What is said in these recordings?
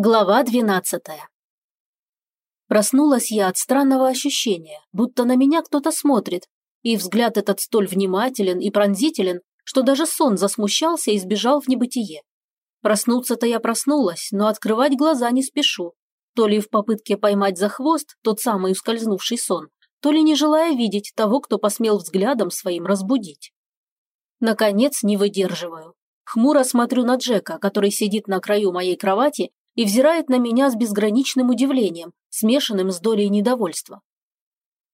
Глава двенадцатая. Проснулась я от странного ощущения, будто на меня кто-то смотрит, и взгляд этот столь внимателен и пронзителен, что даже сон засмущался и сбежал в небытие. Проснуться-то я проснулась, но открывать глаза не спешу, то ли в попытке поймать за хвост тот самый ускользнувший сон, то ли не желая видеть того, кто посмел взглядом своим разбудить. Наконец не выдерживаю. Хмуро смотрю на Джека, который сидит на краю моей кровати и взирает на меня с безграничным удивлением, смешанным с долей недовольства.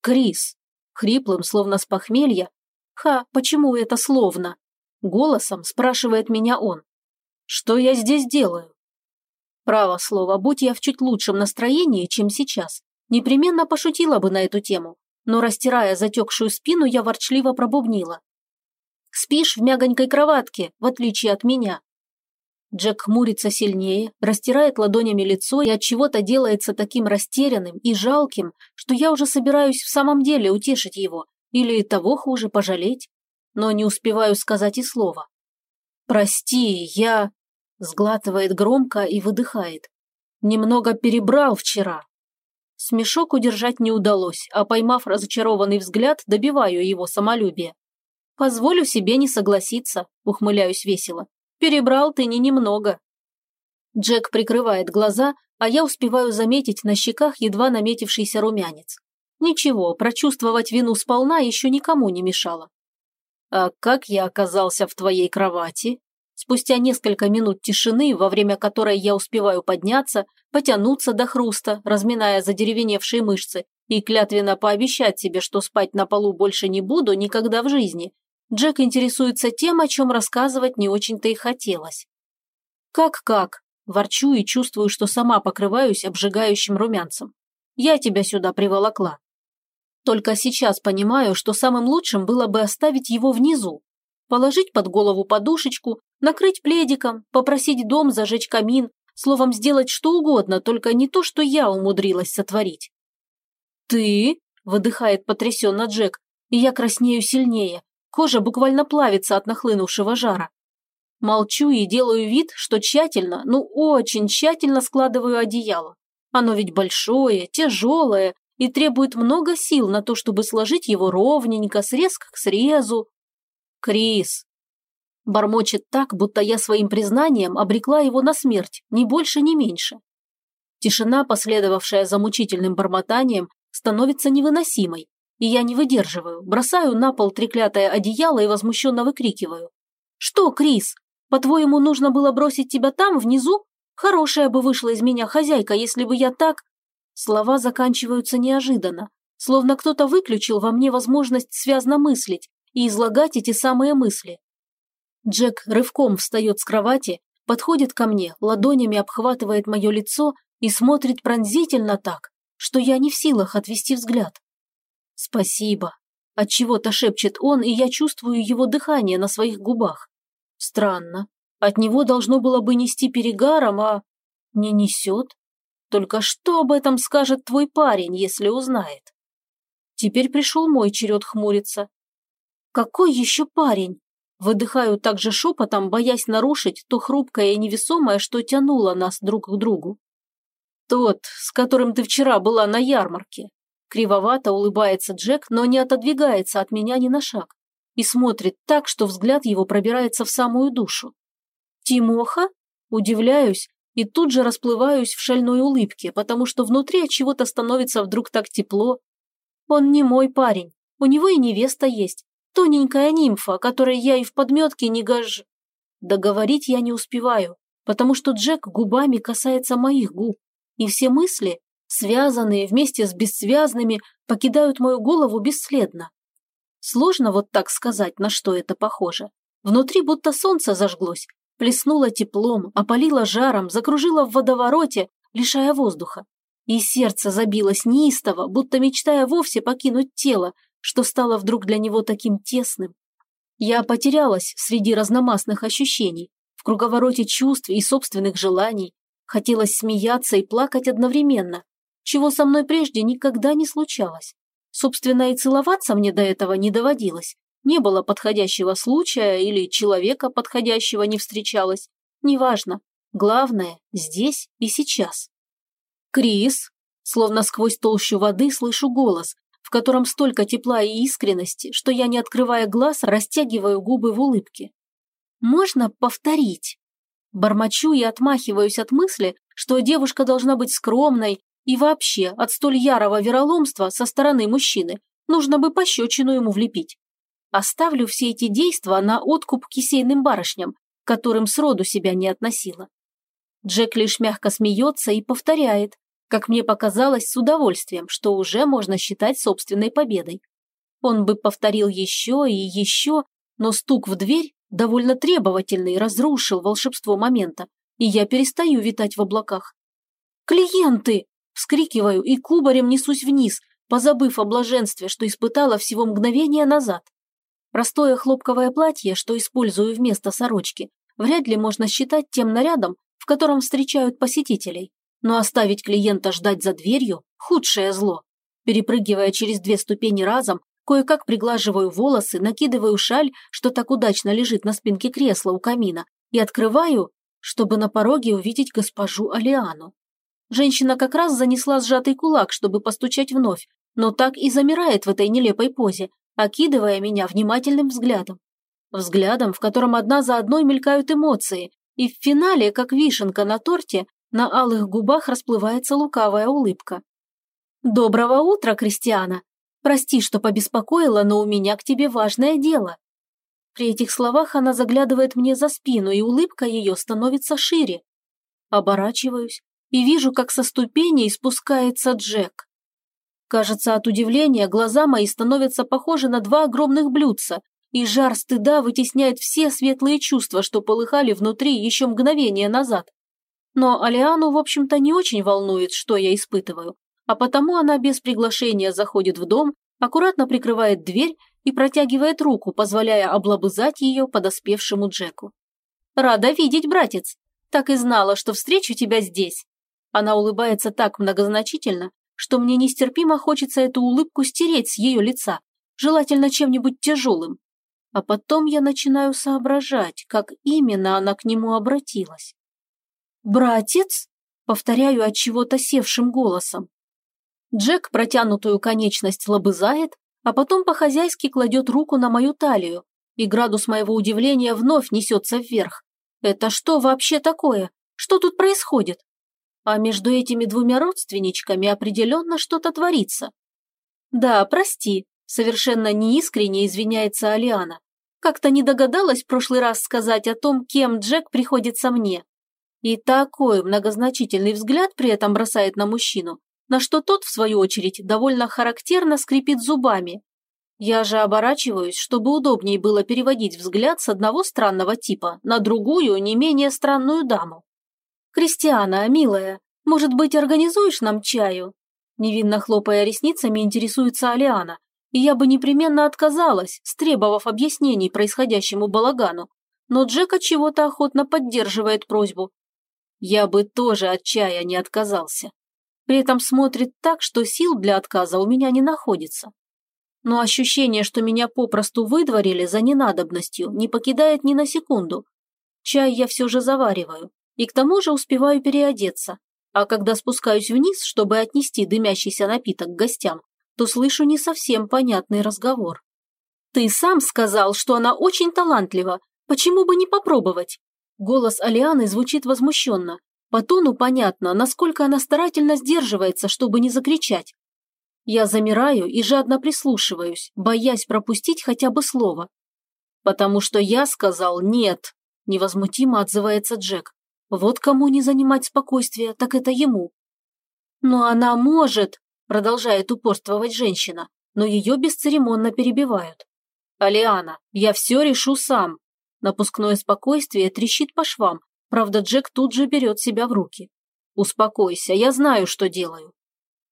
«Крис!» Хриплым, словно с похмелья. «Ха, почему это словно?» Голосом спрашивает меня он. «Что я здесь делаю?» Право слово, будь я в чуть лучшем настроении, чем сейчас, непременно пошутила бы на эту тему, но, растирая затекшую спину, я ворчливо пробубнила. «Спишь в мягонькой кроватке, в отличие от меня. Джек хмурится сильнее, растирает ладонями лицо и от чего-то делается таким растерянным и жалким, что я уже собираюсь в самом деле утешить его или того хуже пожалеть, но не успеваю сказать и слова. «Прости, я...» – сглатывает громко и выдыхает. «Немного перебрал вчера». Смешок удержать не удалось, а поймав разочарованный взгляд, добиваю его самолюбие. «Позволю себе не согласиться», – ухмыляюсь весело. Перебрал ты не немного. Джек прикрывает глаза, а я успеваю заметить на щеках едва наметившийся румянец. Ничего, прочувствовать вину сполна еще никому не мешало. «А как я оказался в твоей кровати?» Спустя несколько минут тишины, во время которой я успеваю подняться, потянуться до хруста, разминая задеревеневшие мышцы, и клятвенно пообещать себе, что спать на полу больше не буду никогда в жизни, Джек интересуется тем, о чем рассказывать не очень-то и хотелось. «Как-как?» – ворчу и чувствую, что сама покрываюсь обжигающим румянцем. «Я тебя сюда приволокла». Только сейчас понимаю, что самым лучшим было бы оставить его внизу, положить под голову подушечку, накрыть пледиком, попросить дом зажечь камин, словом, сделать что угодно, только не то, что я умудрилась сотворить. «Ты?» – выдыхает потрясенно Джек, и я краснею сильнее, Кожа буквально плавится от нахлынувшего жара. Молчу и делаю вид, что тщательно, ну очень тщательно складываю одеяло. Оно ведь большое, тяжелое и требует много сил на то, чтобы сложить его ровненько, срез к срезу. Крис. Бормочет так, будто я своим признанием обрекла его на смерть, ни больше, ни меньше. Тишина, последовавшая за мучительным бормотанием, становится невыносимой, и я не выдерживаю, бросаю на пол треклятое одеяло и возмущенно выкрикиваю. «Что, Крис, по-твоему, нужно было бросить тебя там, внизу? Хорошая бы вышла из меня хозяйка, если бы я так...» Слова заканчиваются неожиданно, словно кто-то выключил во мне возможность связно мыслить и излагать эти самые мысли. Джек рывком встает с кровати, подходит ко мне, ладонями обхватывает мое лицо и смотрит пронзительно так, что я не в силах отвести взгляд. «Спасибо», – отчего-то шепчет он, и я чувствую его дыхание на своих губах. Странно. От него должно было бы нести перегаром, а не несет. Только что об этом скажет твой парень, если узнает? Теперь пришел мой черед хмуриться. Какой еще парень? Выдыхаю также шепотом, боясь нарушить то хрупкое и невесомое, что тянуло нас друг к другу. Тот, с которым ты вчера была на ярмарке. Кривовато улыбается Джек, но не отодвигается от меня ни на шаг и смотрит так, что взгляд его пробирается в самую душу. «Тимоха?» Удивляюсь и тут же расплываюсь в шальной улыбке, потому что внутри от чего-то становится вдруг так тепло. Он не мой парень, у него и невеста есть, тоненькая нимфа, которой я и в подметке не гож... Договорить я не успеваю, потому что Джек губами касается моих губ, и все мысли, связанные вместе с бессвязными, покидают мою голову бесследно. Сложно вот так сказать, на что это похоже. Внутри будто солнце зажглось, плеснуло теплом, опалило жаром, закружило в водовороте, лишая воздуха. И сердце забилось неистово, будто мечтая вовсе покинуть тело, что стало вдруг для него таким тесным. Я потерялась среди разномастных ощущений, в круговороте чувств и собственных желаний. Хотелось смеяться и плакать одновременно, чего со мной прежде никогда не случалось. Собственно, и целоваться мне до этого не доводилось. Не было подходящего случая или человека подходящего не встречалось. Неважно. Главное – здесь и сейчас. «Крис!» Словно сквозь толщу воды слышу голос, в котором столько тепла и искренности, что я, не открывая глаз, растягиваю губы в улыбке. «Можно повторить?» Бормочу и отмахиваюсь от мысли, что девушка должна быть скромной, и вообще от столь ярого вероломства со стороны мужчины нужно бы пощечину ему влепить. Оставлю все эти действия на откуп кисейным барышням, которым сроду себя не относила. Джек лишь мягко смеется и повторяет, как мне показалось, с удовольствием, что уже можно считать собственной победой. Он бы повторил еще и еще, но стук в дверь, довольно требовательный, разрушил волшебство момента, и я перестаю витать в облаках. «Клиенты!» – вскрикиваю и кубарем несусь вниз, позабыв о блаженстве, что испытала всего мгновение назад. Простое хлопковое платье, что использую вместо сорочки, вряд ли можно считать тем нарядом, в котором встречают посетителей. Но оставить клиента ждать за дверью – худшее зло. Перепрыгивая через две ступени разом, кое-как приглаживаю волосы, накидываю шаль, что так удачно лежит на спинке кресла у камина, и открываю, чтобы на пороге увидеть госпожу Алиану. Женщина как раз занесла сжатый кулак, чтобы постучать вновь, но так и замирает в этой нелепой позе, окидывая меня внимательным взглядом. Взглядом, в котором одна за одной мелькают эмоции, и в финале, как вишенка на торте, на алых губах расплывается лукавая улыбка. «Доброго утра, Кристиана! Прости, что побеспокоила, но у меня к тебе важное дело». При этих словах она заглядывает мне за спину, и улыбка ее становится шире. Оборачиваюсь и вижу, как со ступеней спускается Джек. Кажется, от удивления глаза мои становятся похожи на два огромных блюдца, и жар стыда вытесняет все светлые чувства, что полыхали внутри еще мгновение назад. Но Алиану, в общем-то, не очень волнует, что я испытываю, а потому она без приглашения заходит в дом, аккуратно прикрывает дверь и протягивает руку, позволяя облобызать ее подоспевшему Джеку. «Рада видеть, братец! Так и знала, что встречу тебя здесь!» Она улыбается так многозначительно, что мне нестерпимо хочется эту улыбку стереть с ее лица, желательно чем-нибудь тяжелым. А потом я начинаю соображать, как именно она к нему обратилась. «Братец?» – повторяю от чего-то севшим голосом. Джек протянутую конечность лобызает, а потом по-хозяйски кладет руку на мою талию, и градус моего удивления вновь несется вверх. Это что вообще такое? Что тут происходит? А между этими двумя родственничками определенно что-то творится. Да, прости, совершенно неискренне извиняется Алиана. Как-то не догадалась в прошлый раз сказать о том, кем Джек приходится мне. И такой многозначительный взгляд при этом бросает на мужчину, на что тот, в свою очередь, довольно характерно скрипит зубами. Я же оборачиваюсь, чтобы удобнее было переводить взгляд с одного странного типа на другую, не менее странную даму. «Кристиана, милая, может быть, организуешь нам чаю?» Невинно хлопая ресницами, интересуется Алиана, и я бы непременно отказалась, стребовав объяснений происходящему балагану, но Джек от чего-то охотно поддерживает просьбу. Я бы тоже от чая не отказался. При этом смотрит так, что сил для отказа у меня не находится. Но ощущение, что меня попросту выдворили за ненадобностью, не покидает ни на секунду. Чай я все же завариваю, и к тому же успеваю переодеться. А когда спускаюсь вниз, чтобы отнести дымящийся напиток к гостям, то слышу не совсем понятный разговор. «Ты сам сказал, что она очень талантлива. Почему бы не попробовать?» Голос Алианы звучит возмущенно. По тону понятно, насколько она старательно сдерживается, чтобы не закричать. Я замираю и жадно прислушиваюсь, боясь пропустить хотя бы слово. «Потому что я сказал нет», – невозмутимо отзывается Джек. Вот кому не занимать спокойствие, так это ему. Но она может, продолжает упорствовать женщина, но ее бесцеремонно перебивают. Алиана, я все решу сам. Напускное спокойствие трещит по швам, правда Джек тут же берет себя в руки. Успокойся, я знаю, что делаю.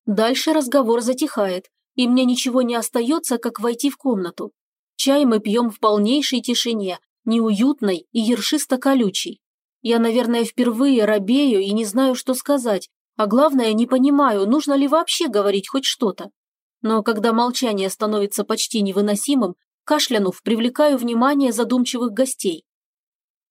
Дальше разговор затихает, и мне ничего не остается, как войти в комнату. Чай мы пьем в полнейшей тишине, неуютной и ершисто-колючей. Я, наверное, впервые робею и не знаю, что сказать, а главное, не понимаю, нужно ли вообще говорить хоть что-то. Но когда молчание становится почти невыносимым, кашлянув, привлекаю внимание задумчивых гостей.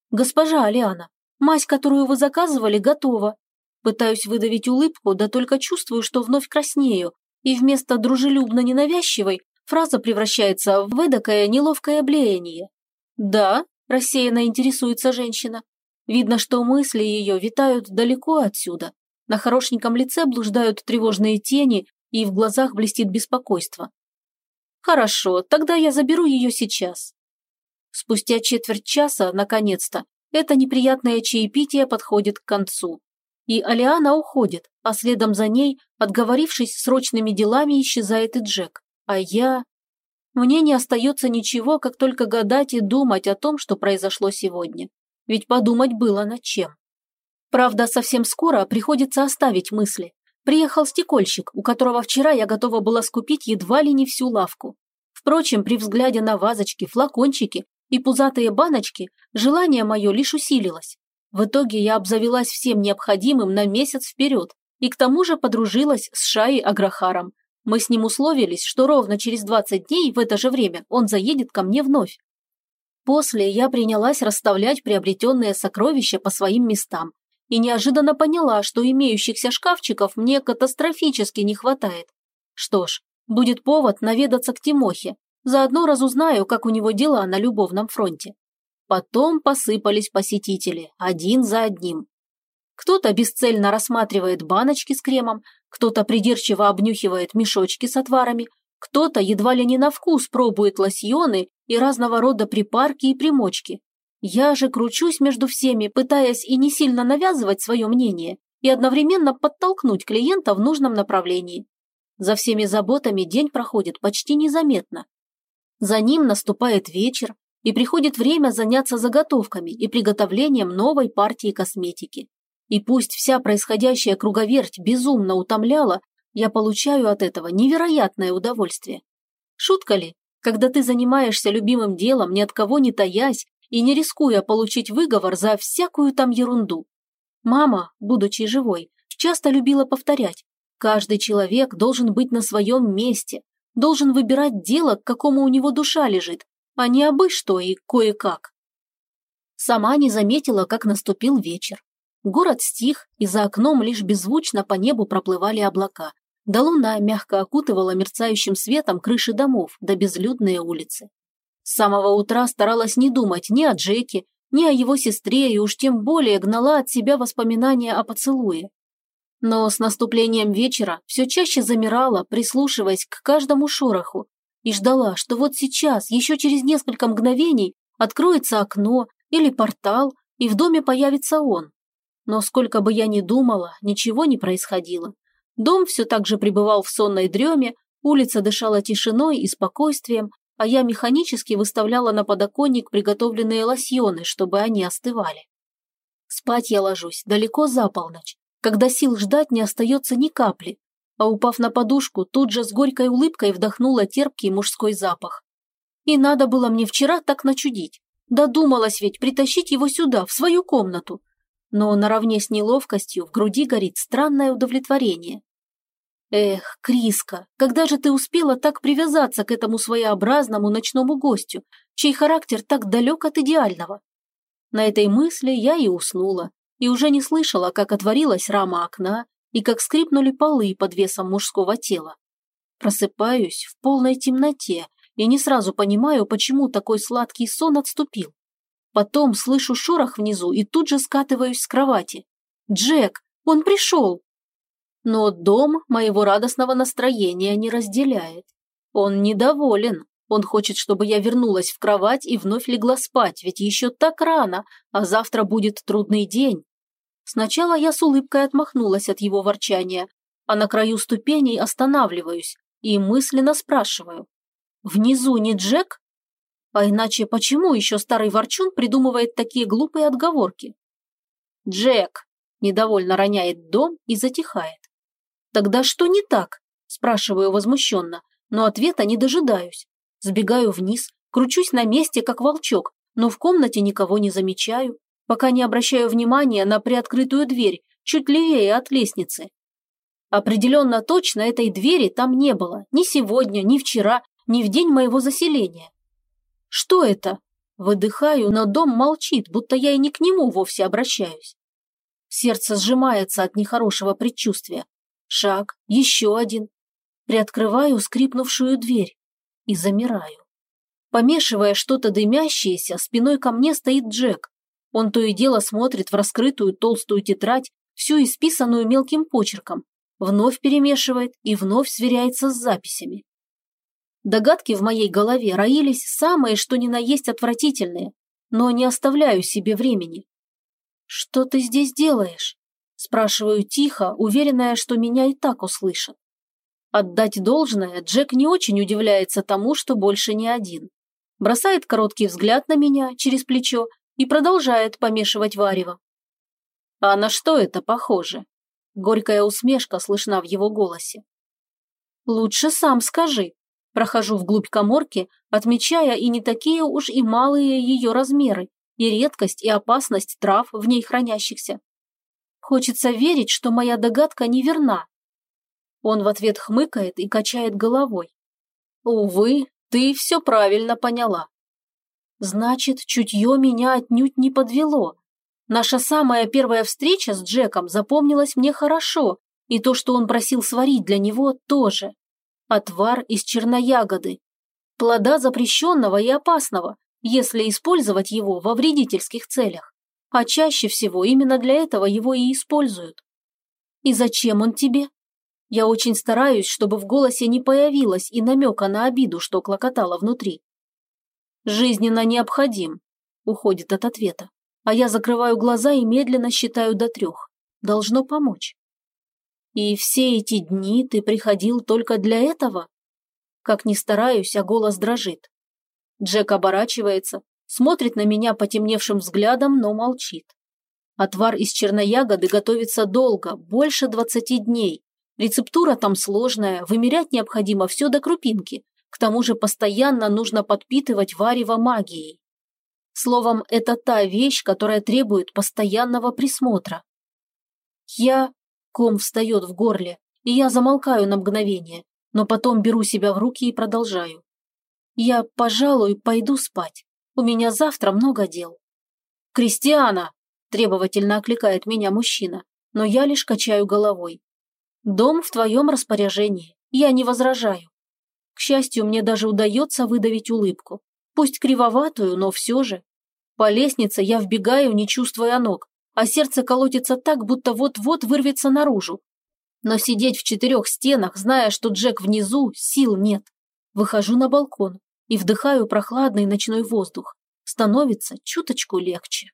«Госпожа Алиана, Мазь, которую вы заказывали, готова. Пытаюсь выдавить улыбку, да только чувствую, что вновь краснею, и вместо дружелюбно-ненавязчивой фраза превращается в эдакое неловкое блеяние. «Да?» – рассеянно интересуется женщина. Видно, что мысли ее витают далеко отсюда. На хорошеньком лице блуждают тревожные тени, и в глазах блестит беспокойство. «Хорошо, тогда я заберу ее сейчас». Спустя четверть часа, наконец-то, это неприятное чаепитие подходит к концу. И Алиана уходит, а следом за ней, отговорившись срочными делами, исчезает и Джек. А я... Мне не остается ничего, как только гадать и думать о том, что произошло сегодня. Ведь подумать было над чем. Правда, совсем скоро приходится оставить мысли. Приехал стекольщик, у которого вчера я готова была скупить едва ли не всю лавку. Впрочем, при взгляде на вазочки, флакончики и пузатые баночки, желание мое лишь усилилось. В итоге я обзавелась всем необходимым на месяц вперед и к тому же подружилась с Шаей Аграхаром. Мы с ним условились, что ровно через 20 дней в это же время он заедет ко мне вновь. После я принялась расставлять приобретенные сокровища по своим местам и неожиданно поняла, что имеющихся шкафчиков мне катастрофически не хватает. Что ж, будет повод наведаться к Тимохе, заодно разузнаю, как у него дела на любовном фронте. Потом посыпались посетители, один за одним. Кто-то бесцельно рассматривает баночки с кремом, кто-то придирчиво обнюхивает мешочки с отварами, кто-то едва ли не на вкус пробует лосьоны и разного рода припарки и примочки. Я же кручусь между всеми, пытаясь и не сильно навязывать свое мнение, и одновременно подтолкнуть клиента в нужном направлении. За всеми заботами день проходит почти незаметно. За ним наступает вечер, и приходит время заняться заготовками и приготовлением новой партии косметики. И пусть вся происходящая круговерть безумно утомляла, я получаю от этого невероятное удовольствие. Шутка ли, когда ты занимаешься любимым делом, ни от кого не таясь и не рискуя получить выговор за всякую там ерунду. Мама, будучи живой, часто любила повторять, каждый человек должен быть на своем месте, должен выбирать дело, к какому у него душа лежит, а не абы что и кое-как. Сама не заметила, как наступил вечер. Город стих, и за окном лишь беззвучно по небу проплывали облака, да луна мягко окутывала мерцающим светом крыши домов да безлюдные улицы. С самого утра старалась не думать ни о Джеке, ни о его сестре и уж тем более гнала от себя воспоминания о поцелуе. Но с наступлением вечера все чаще замирала, прислушиваясь к каждому шороху, и ждала, что вот сейчас, еще через несколько мгновений, откроется окно или портал, и в доме появится он. Но сколько бы я ни думала, ничего не происходило. Дом все так же пребывал в сонной дреме, улица дышала тишиной и спокойствием, а я механически выставляла на подоконник приготовленные лосьоны, чтобы они остывали. Спать я ложусь далеко за полночь, когда сил ждать не остается ни капли, а упав на подушку, тут же с горькой улыбкой вдохнула терпкий мужской запах. И надо было мне вчера так начудить. Додумалась ведь притащить его сюда, в свою комнату. Но наравне с неловкостью в груди горит странное удовлетворение. Эх, Криска, когда же ты успела так привязаться к этому своеобразному ночному гостю, чей характер так далек от идеального? На этой мысли я и уснула, и уже не слышала, как отворилась рама окна и как скрипнули полы под весом мужского тела. Просыпаюсь в полной темноте и не сразу понимаю, почему такой сладкий сон отступил. Потом слышу шорох внизу и тут же скатываюсь с кровати. «Джек, он пришел!» Но дом моего радостного настроения не разделяет. Он недоволен. Он хочет, чтобы я вернулась в кровать и вновь легла спать, ведь еще так рано, а завтра будет трудный день. Сначала я с улыбкой отмахнулась от его ворчания, а на краю ступеней останавливаюсь и мысленно спрашиваю. Внизу не Джек? А иначе почему еще старый ворчун придумывает такие глупые отговорки? Джек недовольно роняет дом и затихает. «Тогда что не так?» – спрашиваю возмущенно, но ответа не дожидаюсь. Сбегаю вниз, кручусь на месте, как волчок, но в комнате никого не замечаю, пока не обращаю внимания на приоткрытую дверь, чуть левее от лестницы. Определенно точно этой двери там не было, ни сегодня, ни вчера, ни в день моего заселения. Что это? Выдыхаю, но дом молчит, будто я и не к нему вовсе обращаюсь. Сердце сжимается от нехорошего предчувствия. Шаг, еще один. Приоткрываю скрипнувшую дверь и замираю. Помешивая что-то дымящееся, спиной ко мне стоит Джек. Он то и дело смотрит в раскрытую толстую тетрадь, всю исписанную мелким почерком, вновь перемешивает и вновь сверяется с записями. Догадки в моей голове роились самые, что ни на есть отвратительные, но не оставляю себе времени. «Что ты здесь делаешь?» Спрашиваю тихо, уверенная, что меня и так услышат. Отдать должное, Джек не очень удивляется тому, что больше не один бросает короткий взгляд на меня через плечо и продолжает помешивать варево. «А на что это похоже?» Горькая усмешка слышна в его голосе. «Лучше сам скажи». Прохожу вглубь коморки, отмечая и не такие уж и малые ее размеры, и редкость, и опасность трав в ней хранящихся. Хочется верить, что моя догадка неверна. Он в ответ хмыкает и качает головой. Увы, ты все правильно поняла. Значит, чутье меня отнюдь не подвело. Наша самая первая встреча с Джеком запомнилась мне хорошо, и то, что он просил сварить для него, тоже. Отвар из черноягоды. Плода запрещенного и опасного, если использовать его во вредительских целях. А чаще всего именно для этого его и используют. И зачем он тебе? Я очень стараюсь, чтобы в голосе не появилось и намека на обиду, что клокотало внутри. «Жизненно необходим», – уходит от ответа. А я закрываю глаза и медленно считаю до трех. Должно помочь. «И все эти дни ты приходил только для этого?» Как ни стараюсь, а голос дрожит. Джек оборачивается, смотрит на меня потемневшим взглядом, но молчит. Отвар из черноягоды готовится долго, больше двадцати дней, Рецептура там сложная, вымерять необходимо все до крупинки. К тому же постоянно нужно подпитывать варево магией. Словом, это та вещь, которая требует постоянного присмотра. Я... Ком встает в горле, и я замолкаю на мгновение, но потом беру себя в руки и продолжаю. Я, пожалуй, пойду спать. У меня завтра много дел. «Кристиана!» – требовательно окликает меня мужчина, но я лишь качаю головой. Дом в твоем распоряжении. Я не возражаю. К счастью, мне даже удается выдавить улыбку. Пусть кривоватую, но все же. По лестнице я вбегаю, не чувствуя ног, а сердце колотится так, будто вот-вот вырвется наружу. Но сидеть в четырех стенах, зная, что Джек внизу, сил нет. Выхожу на балкон и вдыхаю прохладный ночной воздух. Становится чуточку легче.